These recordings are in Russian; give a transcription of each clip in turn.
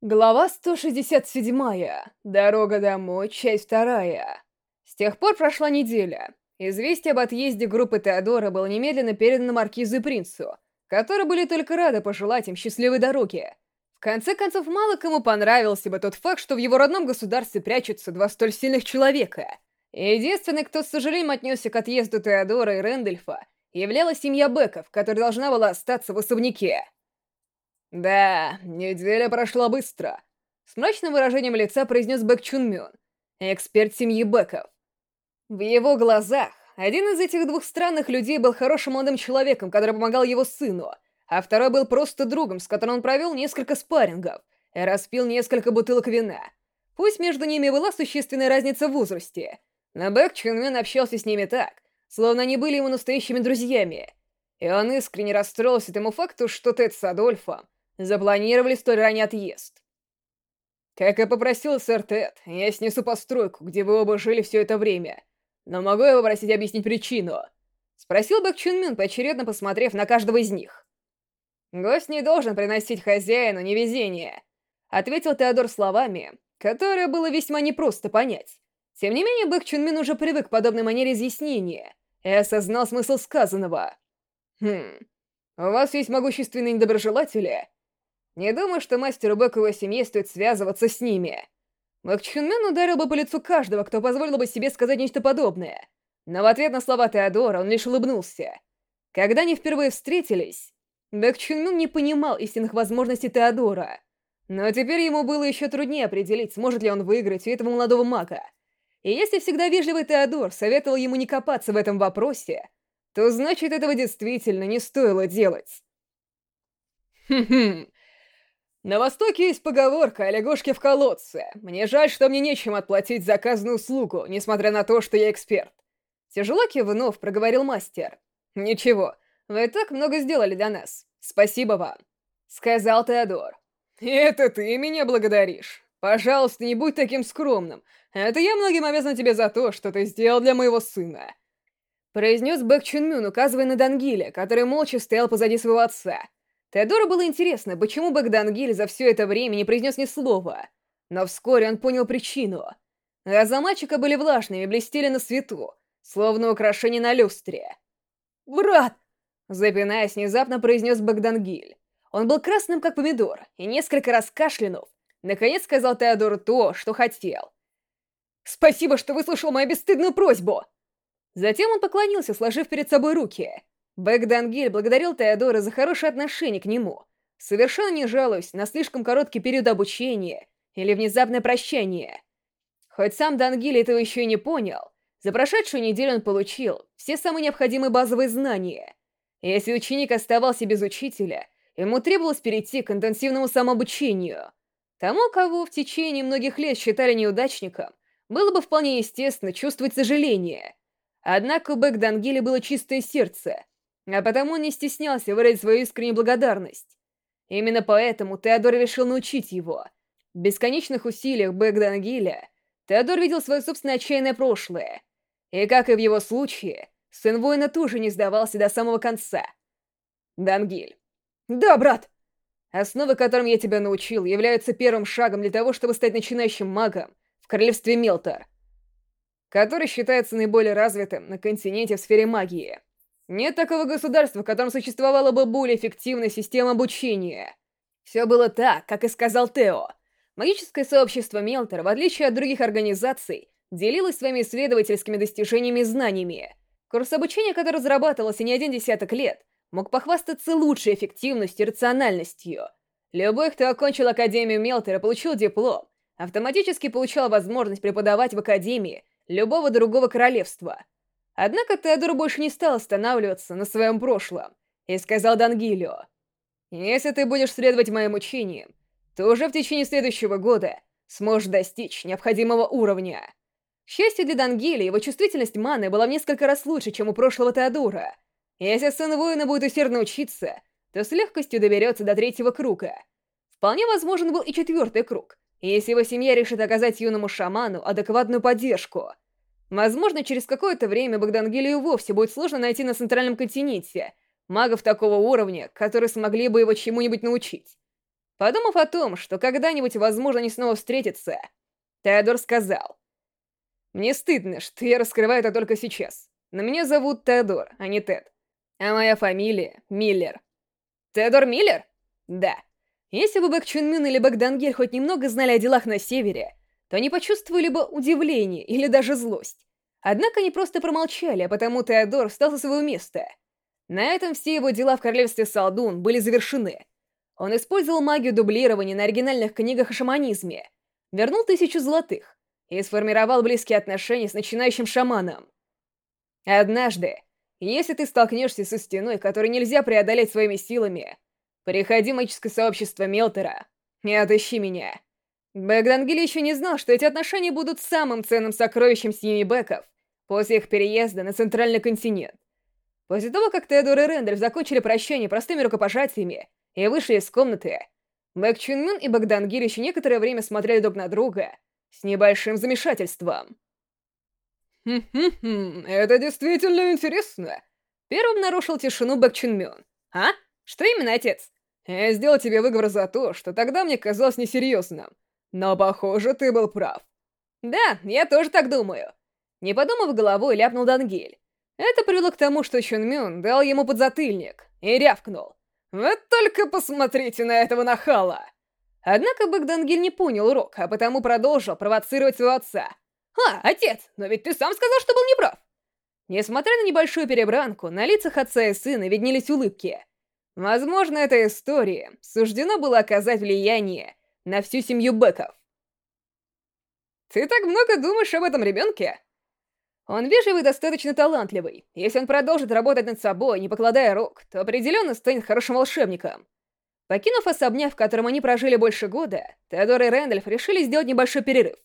Глава 167. Дорога домой, часть вторая. С тех пор прошла неделя. Известие об отъезде группы Теодора было немедленно передано Маркизу и Принцу, которые были только рады пожелать им счастливой дороги. В конце концов, мало кому понравился бы тот факт, что в его родном государстве прячутся два столь сильных человека. единственный, кто с сожалением отнесся к отъезду Теодора и Рэндольфа, являлась семья Беков, которая должна была остаться в особняке. «Да, неделя прошла быстро», — с мрачным выражением лица произнес Бэк Чун Мюн, эксперт семьи Бэков. В его глазах один из этих двух странных людей был хорошим молодым человеком, который помогал его сыну, а второй был просто другом, с которым он провел несколько спаррингов и распил несколько бутылок вина. Пусть между ними была существенная разница в возрасте, но Бэк Чун Мюн общался с ними так, словно они были ему настоящими друзьями. И он искренне расстроился тому факту, что Тед с Адольфом запланировали столь ранний отъезд. Как и попросил сэр Тед, я снесу постройку, где вы оба жили все это время. Но могу я попросить объяснить причину? Спросил Бэк Чун поочередно посмотрев на каждого из них. «Гость не должен приносить хозяину невезение», — ответил Теодор словами, которые было весьма непросто понять. Тем не менее, Бэк Чун уже привык к подобной манере изъяснения и осознал смысл сказанного. «Хм, у вас есть могущественные недоброжелатели, не думаю, что мастеру его семье стоит связываться с ними. Мак Чхунмен ударил бы по лицу каждого, кто позволил бы себе сказать нечто подобное. Но в ответ на слова Теодора он лишь улыбнулся. Когда они впервые встретились, Бэк Чхунмен не понимал истинных возможностей Теодора. Но теперь ему было еще труднее определить, сможет ли он выиграть у этого молодого мага. И если всегда вежливый Теодор советовал ему не копаться в этом вопросе, то значит этого действительно не стоило делать. Хм-хм, на Востоке есть поговорка о лягушке в колодце. Мне жаль, что мне нечем отплатить заказанную услугу, несмотря на то, что я эксперт. Тяжело кивнув, проговорил мастер. Ничего, вы так много сделали для нас. Спасибо вам. Сказал Теодор. Это ты меня благодаришь. Пожалуйста, не будь таким скромным. Это я многим обязан тебе за то, что ты сделал для моего сына. Произнес Бэк Чунмюн, указывая на Дангиля, который молча стоял позади своего отца. Теодору было интересно, почему Богдангиль за все это время не произнес ни слова. Но вскоре он понял причину. Глаза мальчика были влажными и блестели на свету, словно украшение на люстре. «Брат!» Запинаясь, внезапно произнес Богдангиль. Он был красным, как помидор, и несколько раз кашлянув, наконец сказал Теодору то, что хотел. «Спасибо, что выслушал мою бесстыдную просьбу!» Затем он поклонился, сложив перед собой руки — Бэкдангель благодарил Теодора за хорошее отношение к нему, совершенно не жалуясь на слишком короткий период обучения или внезапное прощание. Хоть сам Дангиль этого еще и не понял, за прошедшую неделю он получил все самые необходимые базовые знания. Если ученик оставался без учителя, ему требовалось перейти к интенсивному самообучению. Тому, кого в течение многих лет считали неудачником, было бы вполне естественно чувствовать сожаление. Однако у Бэкдангиля было чистое сердце, а потому не стеснялся выразить свою искреннюю благодарность. Именно поэтому Теодор решил научить его. В бесконечных усилиях Бэгдана Гиля Теодор видел свое собственное отчаянное прошлое. И, как и в его случае, сын воина тоже не сдавался до самого конца. Дангиль. «Да, брат!» Основы, которым я тебя научил, являются первым шагом для того, чтобы стать начинающим магом в королевстве Мелтор, который считается наиболее развитым на континенте в сфере магии. Нет такого государства, в котором существовала бы более эффективная система обучения. Все было так, как и сказал Тео. Магическое сообщество Мелтер, в отличие от других организаций, делилось своими исследовательскими достижениями и знаниями. Курс обучения, который разрабатывался не один десяток лет, мог похвастаться лучшей эффективностью и рациональностью. Любой, кто окончил Академию Мелтера получил диплом, автоматически получал возможность преподавать в Академии любого другого королевства — Однако Теодор больше не стал останавливаться на своем прошлом и сказал Дангилио, «Если ты будешь следовать моим учениям, то уже в течение следующего года сможешь достичь необходимого уровня». К счастью для Дангили, его чувствительность маны была в несколько раз лучше, чем у прошлого Теодора. Если сын воина будет усердно учиться, то с легкостью доберется до третьего круга. Вполне возможен был и четвертый круг, если его семья решит оказать юному шаману адекватную поддержку — Возможно, через какое-то время Богдангелию вовсе будет сложно найти на Центральном континенте магов такого уровня, которые смогли бы его чему-нибудь научить. Подумав о том, что когда-нибудь, возможно, они снова встретятся, Теодор сказал. «Мне стыдно, что я раскрываю это только сейчас. Но меня зовут Теодор, а не Тед. А моя фамилия — Миллер». «Теодор Миллер?» «Да. Если бы Бэк Чунмин или Бэк хоть немного знали о делах на севере, то они почувствовали бы удивление или даже злость. Однако они просто промолчали, а потому Теодор встал со своего места. На этом все его дела в королевстве Салдун были завершены. Он использовал магию дублирования на оригинальных книгах о шаманизме, вернул тысячу золотых и сформировал близкие отношения с начинающим шаманом. Однажды, если ты столкнешься со стеной, которую нельзя преодолеть своими силами, приходи в магическое сообщество Мелтера и отыщи меня. Бэгдангель еще не знал, что эти отношения будут самым ценным сокровищем семьи Беков после их переезда на Центральный континент. После того, как Теодор и Рэндальф закончили прощание простыми рукопожатиями и вышли из комнаты, Бэк Чунмин и Богдангир еще некоторое время смотрели друг на друга с небольшим замешательством. «Хм-хм-хм, это действительно интересно!» Первым нарушил тишину Бэк Чунмин. «А? Что именно, отец?» «Я сделал тебе выговор за то, что тогда мне казалось несерьезным. Но, похоже, ты был прав». «Да, я тоже так думаю». Не подумав головой, ляпнул Дангель. Это привело к тому, что Чун Мюн дал ему подзатыльник и рявкнул. «Вы только посмотрите на этого нахала!» Однако Бэгдангиль не понял урок, а потому продолжил провоцировать своего отца. «А, отец, но ведь ты сам сказал, что был неправ!» Несмотря на небольшую перебранку, на лицах отца и сына виднелись улыбки. Возможно, этой истории суждено было оказать влияние на всю семью Беков. «Ты так много думаешь об этом ребенке?» Он вежливый и достаточно талантливый. Если он продолжит работать над собой, не покладая рук, то определенно станет хорошим волшебником. Покинув особняк, в котором они прожили больше года, Теодор и Рэндальф решили сделать небольшой перерыв.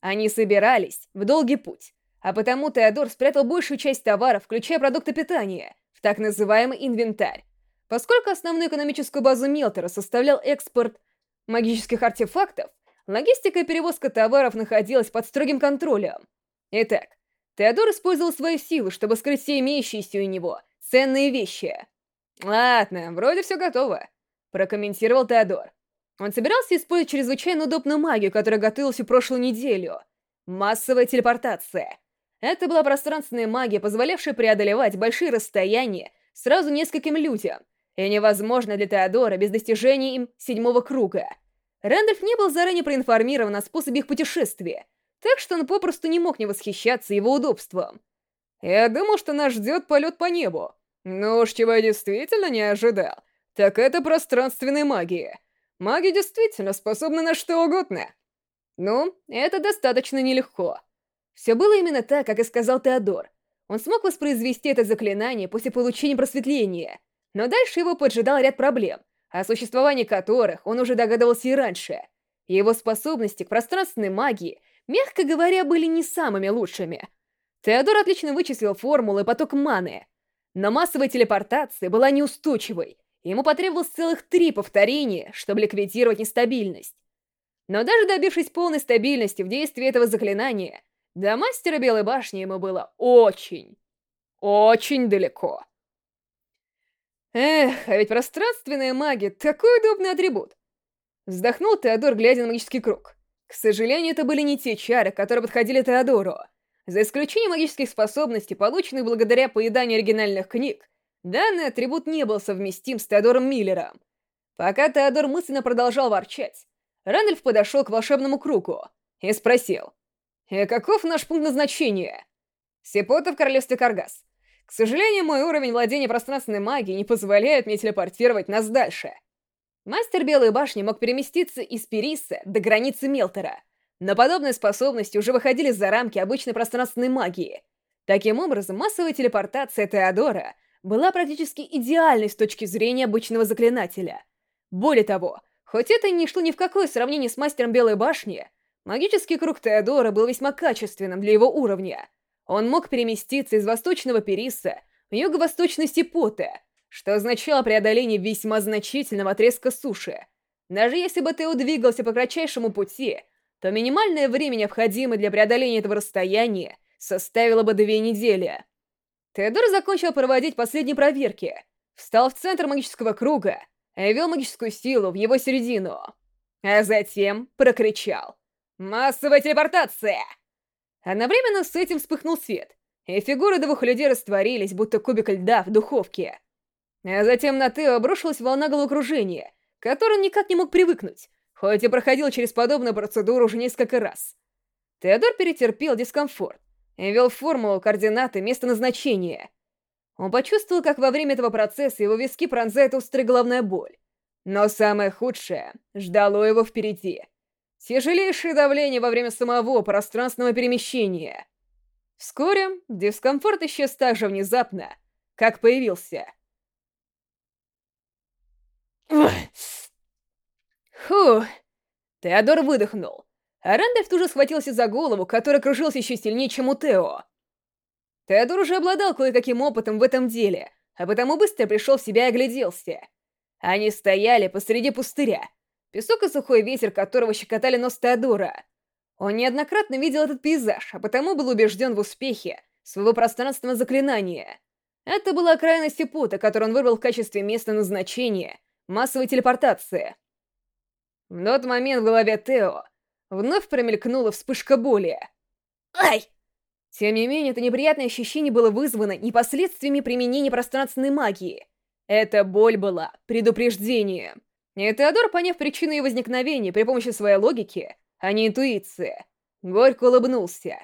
Они собирались в долгий путь, а потому Теодор спрятал большую часть товаров, включая продукты питания, в так называемый инвентарь. Поскольку основную экономическую базу Мелтера составлял экспорт магических артефактов, логистика и перевозка товаров находилась под строгим контролем. Итак, Теодор использовал свои силы, чтобы скрыть все имеющиеся у него ценные вещи. «Ладно, вроде все готово», — прокомментировал Теодор. Он собирался использовать чрезвычайно удобную магию, которая готовилась в прошлую неделю. Массовая телепортация. Это была пространственная магия, позволявшая преодолевать большие расстояния сразу нескольким людям, и невозможно для Теодора без достижения им седьмого круга. Рэндальф не был заранее проинформирован о способе их путешествия, так что он попросту не мог не восхищаться его удобством. Я думал, что нас ждет полет по небу. Но уж чего я действительно не ожидал, так это пространственная магия. Маги действительно способны на что угодно. Ну, это достаточно нелегко. Все было именно так, как и сказал Теодор. Он смог воспроизвести это заклинание после получения просветления, но дальше его поджидал ряд проблем, о существовании которых он уже догадывался и раньше. Его способности к пространственной магии — мягко говоря, были не самыми лучшими. Теодор отлично вычислил формулы поток маны, но массовая телепортация была неустойчивой, ему потребовалось целых три повторения, чтобы ликвидировать нестабильность. Но даже добившись полной стабильности в действии этого заклинания, до мастера Белой Башни ему было очень, очень далеко. Эх, а ведь пространственная магия — такой удобный атрибут. Вздохнул Теодор, глядя на магический круг. К сожалению, это были не те чары, которые подходили Теодору. За исключением магических способностей, полученных благодаря поеданию оригинальных книг, данный атрибут не был совместим с Теодором Миллером. Пока Теодор мысленно продолжал ворчать, Рэндальф подошел к волшебному кругу и спросил, «И каков наш пункт назначения?» «Сепота в королевстве Каргас. К сожалению, мой уровень владения пространственной магией не позволяет мне телепортировать нас дальше. Мастер Белой Башни мог переместиться из Периса до границы Мелтера, но подобные способности уже выходили за рамки обычной пространственной магии. Таким образом, массовая телепортация Теодора была практически идеальной с точки зрения обычного заклинателя. Более того, хоть это и не шло ни в какое сравнение с мастером Белой Башни, магический круг Теодора был весьма качественным для его уровня. Он мог переместиться из восточного Периса в юго-восточный Сипоте, что означало преодоление весьма значительного отрезка суши. Даже если бы ты удвигался по кратчайшему пути, то минимальное время, необходимое для преодоления этого расстояния, составило бы две недели. Теодор закончил проводить последние проверки, встал в центр магического круга и ввел магическую силу в его середину. А затем прокричал «Массовая телепортация!» Одновременно с этим вспыхнул свет, и фигуры двух людей растворились, будто кубик льда в духовке. А затем на Тео обрушилась волна головокружения, к которой он никак не мог привыкнуть, хоть и проходил через подобную процедуру уже несколько раз. Теодор перетерпел дискомфорт и ввел формулу координаты места назначения. Он почувствовал, как во время этого процесса его виски пронзает острая головная боль. Но самое худшее ждало его впереди. Тяжелейшее давление во время самого пространственного перемещения. Вскоре дискомфорт исчез так же внезапно, как появился. Фу! Теодор выдохнул. А Рэндальф тут же схватился за голову, которая кружилась еще сильнее, чем у Тео. Теодор уже обладал кое-каким опытом в этом деле, а потому быстро пришел в себя и огляделся. Они стояли посреди пустыря, песок и сухой ветер которого щекотали нос Теодора. Он неоднократно видел этот пейзаж, а потому был убежден в успехе своего пространственного заклинания. Это была окраина Сипута, который он выбрал в качестве места назначения массовой телепортации. В тот момент в голове Тео вновь промелькнула вспышка боли. «Ай!» Тем не менее, это неприятное ощущение было вызвано не последствиями применения пространственной магии. Эта боль была предупреждением. И Теодор, поняв причину ее возникновения при помощи своей логики, а не интуиции, горько улыбнулся.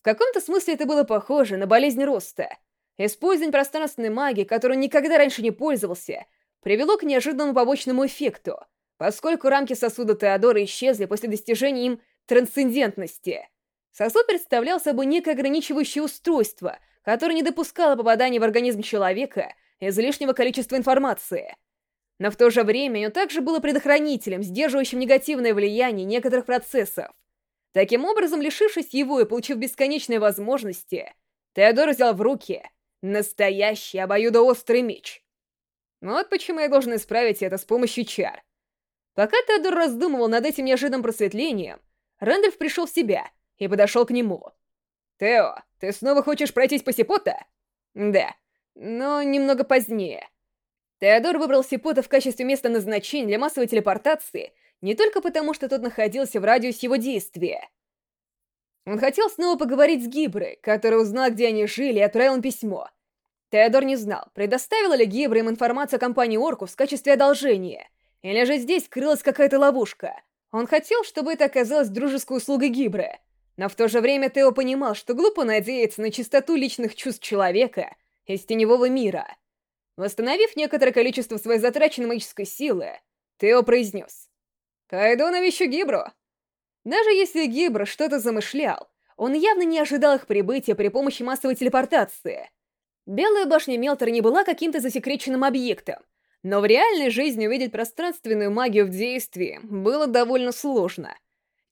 В каком-то смысле это было похоже на болезнь роста. Использование пространственной магии, которой он никогда раньше не пользовался, привело к неожиданному побочному эффекту, поскольку рамки сосуда Теодора исчезли после достижения им трансцендентности. Сосуд представлял собой некое ограничивающее устройство, которое не допускало попадания в организм человека из лишнего количества информации. Но в то же время оно также было предохранителем, сдерживающим негативное влияние некоторых процессов. Таким образом, лишившись его и получив бесконечные возможности, Теодор взял в руки настоящий обоюдоострый меч — вот почему я должен исправить это с помощью чар. Пока Теодор раздумывал над этим неожиданным просветлением, Рэндальф пришел в себя и подошел к нему. «Тео, ты снова хочешь пройтись по Сипота?» «Да, но немного позднее». Теодор выбрал Сипота в качестве места назначения для массовой телепортации не только потому, что тот находился в радиусе его действия. Он хотел снова поговорить с Гиброй, который узнал, где они жили, и отправил им письмо — Теодор не знал, предоставила ли Гибра им информацию о компании Оркус в качестве одолжения, или же здесь крылась какая-то ловушка. Он хотел, чтобы это оказалось дружеской услугой Гибры, но в то же время Тео понимал, что глупо надеяться на чистоту личных чувств человека из теневого мира. Восстановив некоторое количество своей затраченной магической силы, Тео произнес. «Пойду навещу Гибру». Даже если Гибра что-то замышлял, он явно не ожидал их прибытия при помощи массовой телепортации — Белая башня Мелтора не была каким-то засекреченным объектом, но в реальной жизни увидеть пространственную магию в действии было довольно сложно.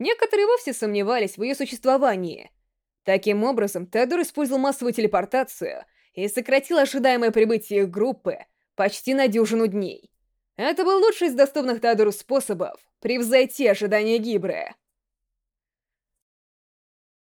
Некоторые вовсе сомневались в ее существовании. Таким образом, Теодор использовал массовую телепортацию и сократил ожидаемое прибытие группы почти на дюжину дней. Это был лучший из доступных Теодору способов превзойти ожидания Гибры.